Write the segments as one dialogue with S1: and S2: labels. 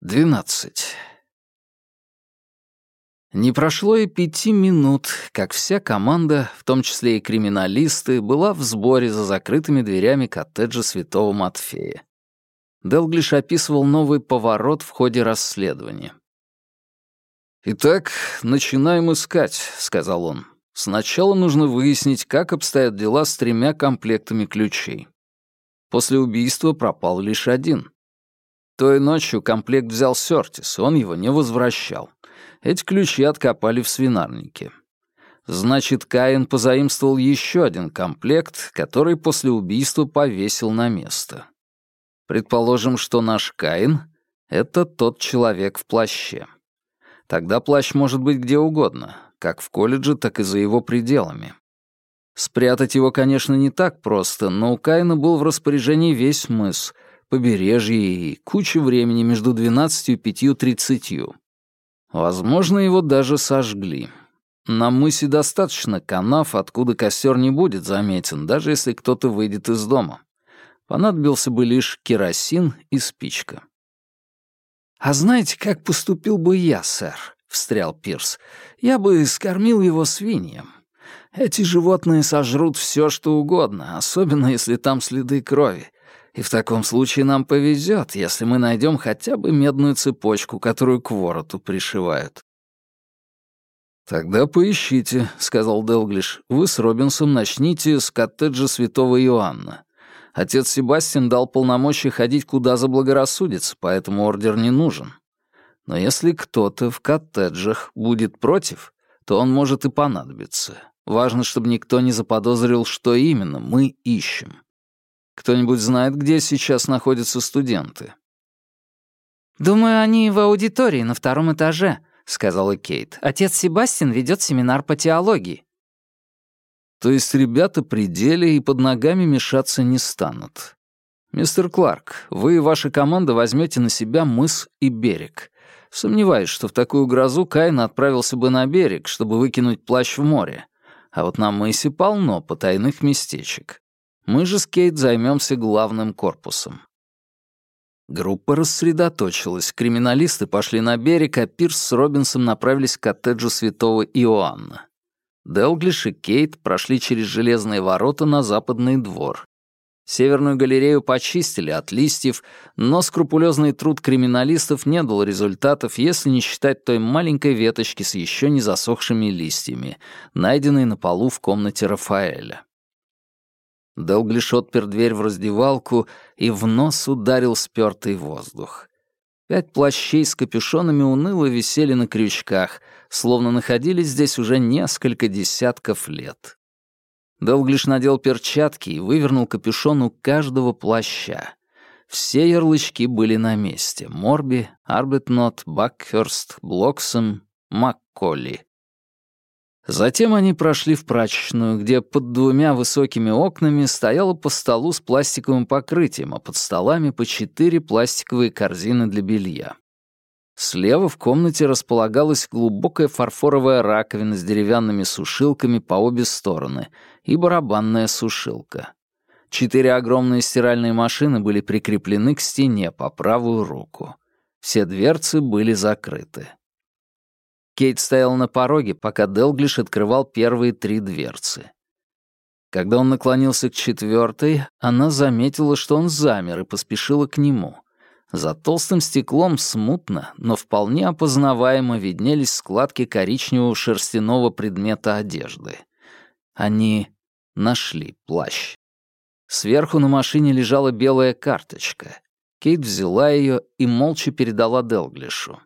S1: Двенадцать. Не прошло и пяти минут, как вся команда, в том числе и криминалисты, была в сборе за закрытыми дверями коттеджа Святого Матфея. Делглиш описывал новый поворот в ходе расследования. «Итак, начинаем искать», — сказал он. «Сначала нужно выяснить, как обстоят дела с тремя комплектами ключей. После убийства пропал лишь один. Той ночью комплект взял Сёртис, он его не возвращал. Эти ключи откопали в свинарнике. Значит, Каин позаимствовал еще один комплект, который после убийства повесил на место. Предположим, что наш Каин — это тот человек в плаще. Тогда плащ может быть где угодно, как в колледже, так и за его пределами. Спрятать его, конечно, не так просто, но у Каина был в распоряжении весь мыс, побережье и куча времени между 12 и 5.30. Возможно, его даже сожгли. На мысе достаточно канав, откуда костер не будет заметен, даже если кто-то выйдет из дома. Понадобился бы лишь керосин и спичка. «А знаете, как поступил бы я, сэр?» — встрял Пирс. «Я бы скормил его свиньям. Эти животные сожрут все, что угодно, особенно если там следы крови. И в таком случае нам повезет, если мы найдем хотя бы медную цепочку, которую к вороту пришивают. «Тогда поищите», — сказал Делглиш. «Вы с Робинсом начните с коттеджа святого Иоанна. Отец Себастьян дал полномочия ходить куда заблагорассудится, поэтому ордер не нужен. Но если кто-то в коттеджах будет против, то он может и понадобиться. Важно, чтобы никто не заподозрил, что именно мы ищем. Кто-нибудь знает, где сейчас находятся студенты?»
S2: «Думаю, они в аудитории на втором этаже», — сказала Кейт. «Отец Себастьян ведет семинар по теологии».
S1: То есть ребята при деле и под ногами мешаться не станут. Мистер Кларк, вы и ваша команда возьмете на себя мыс и берег. Сомневаюсь, что в такую грозу Каин отправился бы на берег, чтобы выкинуть плащ в море. А вот на мысе полно потайных местечек. Мы же с Кейт займемся главным корпусом. Группа рассредоточилась, криминалисты пошли на берег, а Пирс с Робинсом направились к коттеджу святого Иоанна. Делглиш и Кейт прошли через железные ворота на западный двор. Северную галерею почистили от листьев, но скрупулезный труд криминалистов не дал результатов, если не считать той маленькой веточки с еще не засохшими листьями, найденной на полу в комнате Рафаэля. Делглиш отпер дверь в раздевалку и в нос ударил спёртый воздух. Пять плащей с капюшонами уныло висели на крючках, словно находились здесь уже несколько десятков лет. Делглиш надел перчатки и вывернул капюшон у каждого плаща. Все ярлычки были на месте. Морби, Арбетнот, Бакхерст, Блоксом, Макколли. Затем они прошли в прачечную, где под двумя высокими окнами стояло по столу с пластиковым покрытием, а под столами по четыре пластиковые корзины для белья. Слева в комнате располагалась глубокая фарфоровая раковина с деревянными сушилками по обе стороны и барабанная сушилка. Четыре огромные стиральные машины были прикреплены к стене по правую руку. Все дверцы были закрыты. Кейт стоял на пороге, пока Делглиш открывал первые три дверцы. Когда он наклонился к четвертой, она заметила, что он замер и поспешила к нему. За толстым стеклом смутно, но вполне опознаваемо виднелись складки коричневого шерстяного предмета одежды. Они нашли плащ. Сверху на машине лежала белая карточка. Кейт взяла ее и молча передала Делглишу.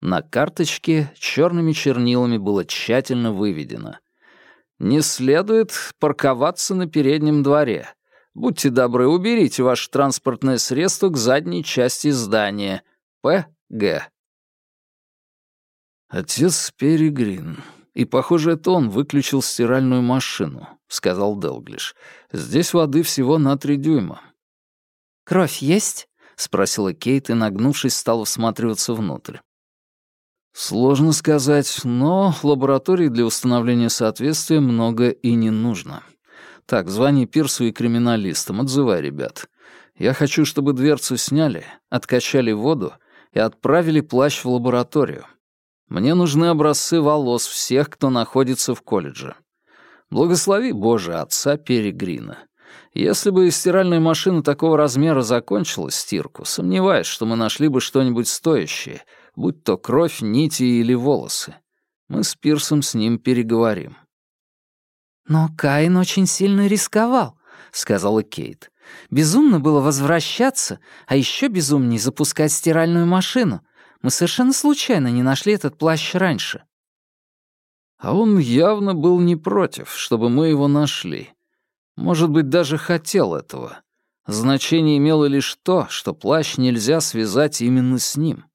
S1: На карточке черными чернилами было тщательно выведено. «Не следует парковаться на переднем дворе. Будьте добры, уберите ваше транспортное средство к задней части здания. П.Г.» «Отец Перегрин. И, похоже, это он выключил стиральную машину», — сказал Делглиш. «Здесь воды всего на три дюйма».
S2: «Кровь есть?»
S1: — спросила Кейт и, нагнувшись, стала всматриваться внутрь. Сложно сказать, но лабораторий для установления соответствия много и не нужно. Так, звони Пирсу и криминалистам, отзывай ребят. Я хочу, чтобы дверцу сняли, откачали воду и отправили плащ в лабораторию. Мне нужны образцы волос всех, кто находится в колледже. Благослови, Боже, отца Перегрина. Если бы стиральная машина такого размера закончила стирку, сомневаюсь, что мы нашли бы что-нибудь стоящее, будь то кровь, нити или волосы. Мы с Пирсом с ним переговорим.
S2: «Но Каин очень сильно рисковал», — сказала Кейт. «Безумно было возвращаться, а еще безумнее запускать стиральную машину. Мы совершенно случайно не нашли этот плащ раньше».
S1: А он явно был не против, чтобы мы его нашли. Может быть, даже хотел этого. Значение имело лишь то, что плащ нельзя связать именно с ним.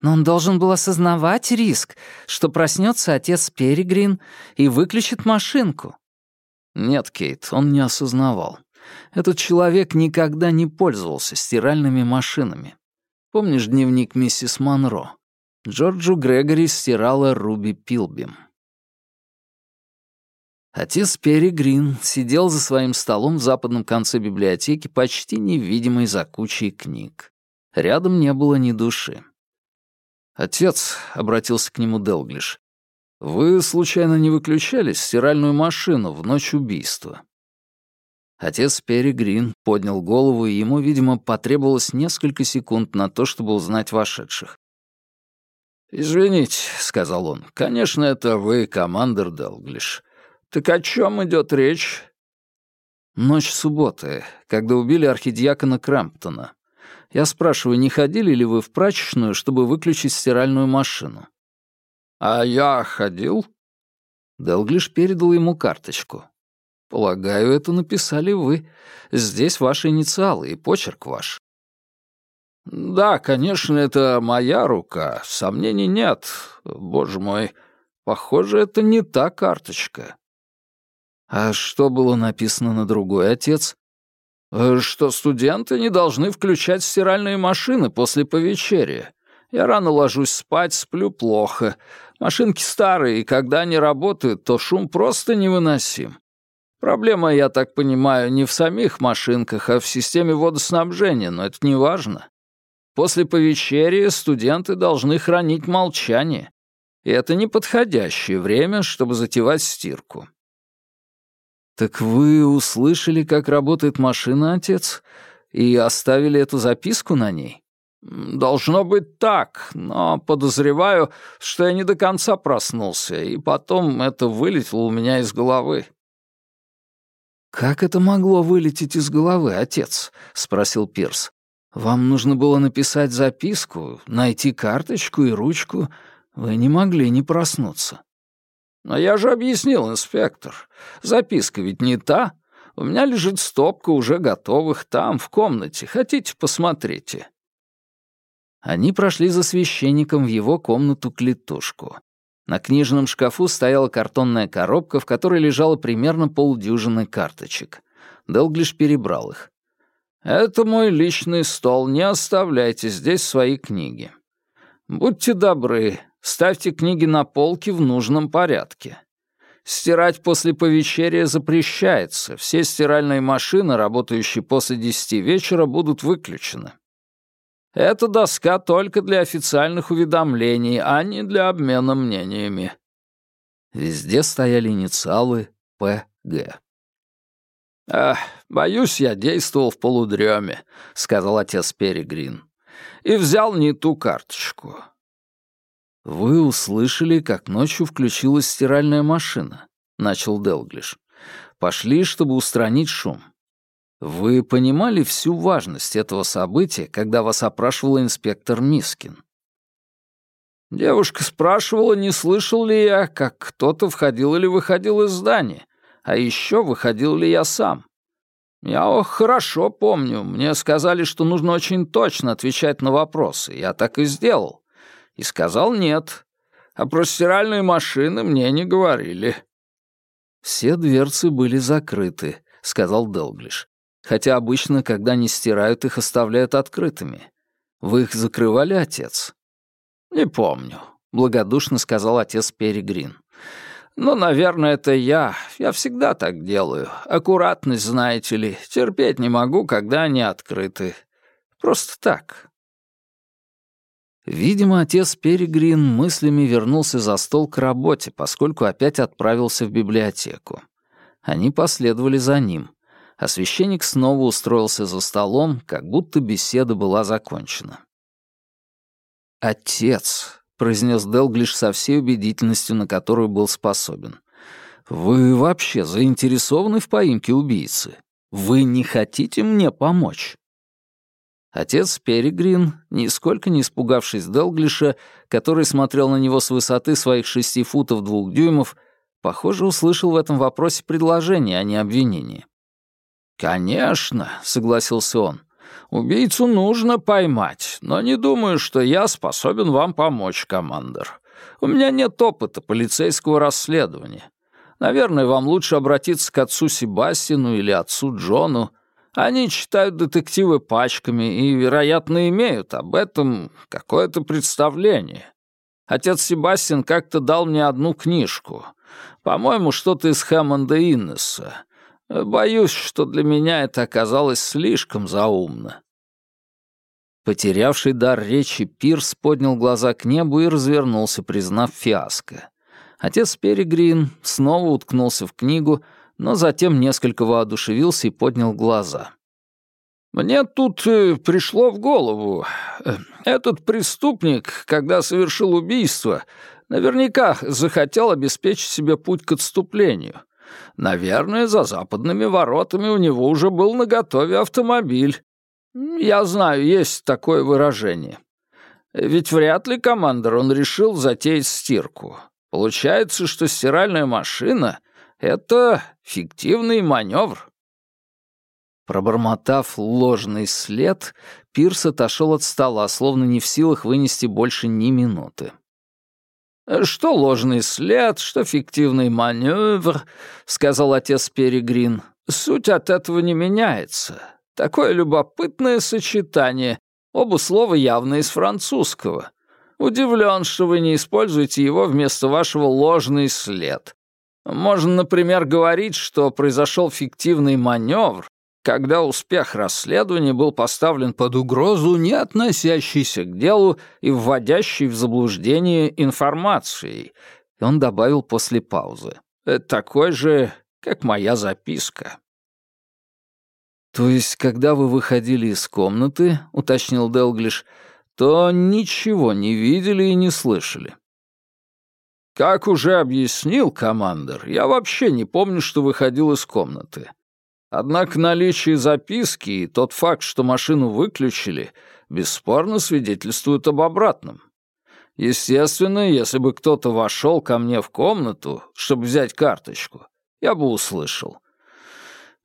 S2: Но он должен был осознавать риск, что проснется отец Перегрин и выключит машинку.
S1: Нет, Кейт, он не осознавал. Этот человек никогда не пользовался стиральными машинами. Помнишь дневник миссис Монро? Джорджу Грегори стирала Руби Пилбим. Отец Перри Грин сидел за своим столом в западном конце библиотеки, почти невидимой за кучей книг. Рядом не было ни души. «Отец», — обратился к нему Делглиш, — «вы случайно не выключали стиральную машину в ночь убийства?» Отец Перри Грин поднял голову, и ему, видимо, потребовалось несколько секунд на то, чтобы узнать вошедших. «Извините», — сказал он, — «конечно, это вы, командир Делглиш. «Так о чем идет речь?» Ночь субботы, когда убили архидиакона Крамптона. Я спрашиваю, не ходили ли вы в прачечную, чтобы выключить стиральную машину? А я ходил? Делглиш передал ему карточку. Полагаю, это написали вы. Здесь ваши инициалы и почерк ваш. Да, конечно, это моя рука, сомнений нет. Боже мой, похоже, это не та карточка. А что было написано на другой отец? Э, что студенты не должны включать стиральные машины после повечерия. Я рано ложусь спать, сплю плохо. Машинки старые, и когда они работают, то шум просто невыносим. Проблема, я так понимаю, не в самих машинках, а в системе водоснабжения, но это не важно. После повечерия студенты должны хранить молчание. И это неподходящее время, чтобы затевать стирку. «Так вы услышали, как работает машина, отец, и оставили эту записку на ней?» «Должно быть так, но подозреваю, что я не до конца проснулся, и потом это вылетело у меня из головы». «Как это могло вылететь из головы, отец?» — спросил Пирс. «Вам нужно было написать записку, найти карточку и ручку. Вы не могли не проснуться».
S2: «Но я же объяснил, инспектор. Записка ведь не та. У меня лежит стопка уже готовых там, в комнате. Хотите, посмотрите?»
S1: Они прошли за священником в его комнату-клетушку. На книжном шкафу стояла картонная коробка, в которой лежало примерно полдюжины карточек. Делглиш перебрал их. «Это мой личный стол, не оставляйте здесь свои книги. Будьте добры, Ставьте книги на полки в нужном порядке. Стирать после повечерия запрещается. Все стиральные машины, работающие после десяти вечера, будут выключены. Эта доска только для официальных уведомлений, а не для обмена мнениями. Везде стояли инициалы «ПГ».
S2: «Ах, боюсь, я действовал в полудреме», — сказал отец Перегрин. «И взял не ту карточку.
S1: «Вы услышали, как ночью включилась стиральная машина», — начал Делглиш. «Пошли, чтобы устранить шум. Вы понимали всю важность этого события, когда вас опрашивал инспектор Мискин?»
S2: Девушка спрашивала, не слышал ли я, как кто-то входил или выходил из здания, а еще выходил ли я сам. Я ох, хорошо помню, мне сказали, что нужно очень точно отвечать на вопросы, я так и сделал и сказал нет. А про стиральные машины мне не говорили».
S1: «Все дверцы были закрыты», — сказал Делглиш. «Хотя обычно, когда не стирают, их оставляют открытыми. Вы их закрывали, отец?»
S2: «Не помню», — благодушно сказал отец Перегрин. «Ну, наверное, это я. Я всегда так делаю. Аккуратность, знаете ли. Терпеть не могу, когда они открыты. Просто так.
S1: Видимо, отец Перегрин мыслями вернулся за стол к работе, поскольку опять отправился в библиотеку. Они последовали за ним, а священник снова устроился за столом, как будто беседа была закончена. «Отец», — произнес Делглиш со всей убедительностью, на которую был способен, — «вы вообще заинтересованы в поимке убийцы? Вы не хотите мне помочь?» Отец Перегрин, нисколько не испугавшись Делглиша, который смотрел на него с высоты своих шести футов двух дюймов, похоже, услышал в этом вопросе предложение, а не обвинение. «Конечно», — согласился он, — «убийцу нужно поймать, но не думаю, что я способен вам помочь, командор. У меня нет опыта полицейского расследования. Наверное, вам лучше обратиться к отцу Себастину или отцу Джону. Они читают детективы пачками и, вероятно, имеют об этом какое-то представление. Отец Себастьян как-то дал мне одну книжку. По-моему, что-то из Хэммонда Иннеса. Боюсь, что для меня это оказалось слишком заумно. Потерявший дар речи Пирс поднял глаза к небу и развернулся, признав фиаско. Отец Перегрин снова уткнулся в книгу, но затем несколько воодушевился и поднял глаза. «Мне тут э, пришло в голову. Э, этот преступник, когда совершил убийство, наверняка захотел обеспечить себе путь к отступлению. Наверное, за западными воротами у него уже был наготове автомобиль. Я знаю, есть такое выражение. Ведь вряд ли, командор, он решил затеять стирку. Получается, что стиральная машина это фиктивный маневр. Пробормотав ложный след, Пирс отошел от стола, словно не в силах вынести больше ни минуты. «Что ложный след, что фиктивный маневр», — сказал отец Перегрин, — «суть от этого не меняется. Такое любопытное сочетание, оба слова явно из французского. Удивлен, что вы не используете его вместо вашего ложный след. Можно, например, говорить, что произошел фиктивный маневр, когда успех расследования был поставлен под угрозу, не относящийся к делу и вводящий в заблуждение информацией. И он добавил после паузы. «Э, «Такой же, как моя записка». «То есть, когда вы выходили из комнаты, — уточнил Делглиш, — то ничего не видели и не слышали?» Как уже объяснил командир, я вообще не помню, что выходил из комнаты. Однако наличие записки и тот факт, что машину выключили, бесспорно свидетельствуют об обратном. Естественно, если бы кто-то вошел ко мне в комнату, чтобы взять карточку, я бы услышал.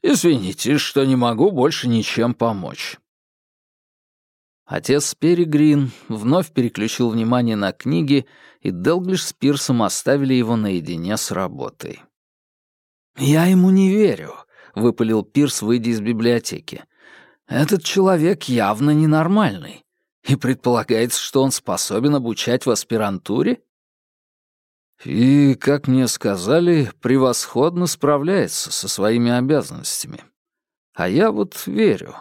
S1: Извините, что не могу больше ничем помочь. Отец Перегрин вновь переключил внимание на книги, и Делглиш с Пирсом оставили его наедине с работой. «Я ему не верю», — выпалил Пирс, выйдя из библиотеки. «Этот человек явно ненормальный. И предполагается, что он способен обучать в аспирантуре?» «И, как мне сказали, превосходно справляется со своими обязанностями. А я вот верю.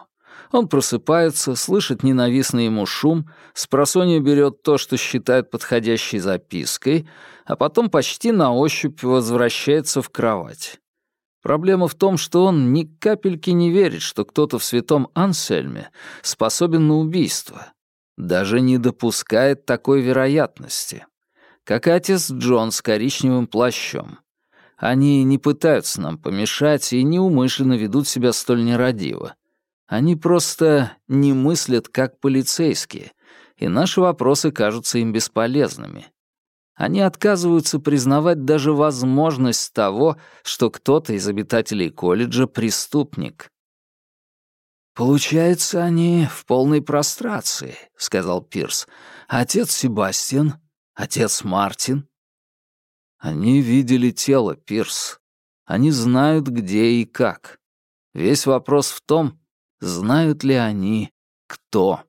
S1: Он просыпается, слышит ненавистный ему шум, с просонья берет то, что считает подходящей запиской, а потом почти на ощупь возвращается в кровать. Проблема в том, что он ни капельки не верит, что кто-то в святом Ансельме способен на убийство. Даже не допускает такой вероятности. Как отец Джон с коричневым плащом. Они не пытаются нам помешать и неумышленно ведут себя столь нерадиво. Они просто не мыслят как полицейские, и наши вопросы кажутся им бесполезными. Они отказываются признавать даже возможность того, что кто-то из обитателей колледжа — преступник. «Получается, они в полной прострации», — сказал Пирс. «Отец Себастьян, отец Мартин». Они видели тело, Пирс. Они знают, где и как. Весь вопрос в том, Знают ли они, кто?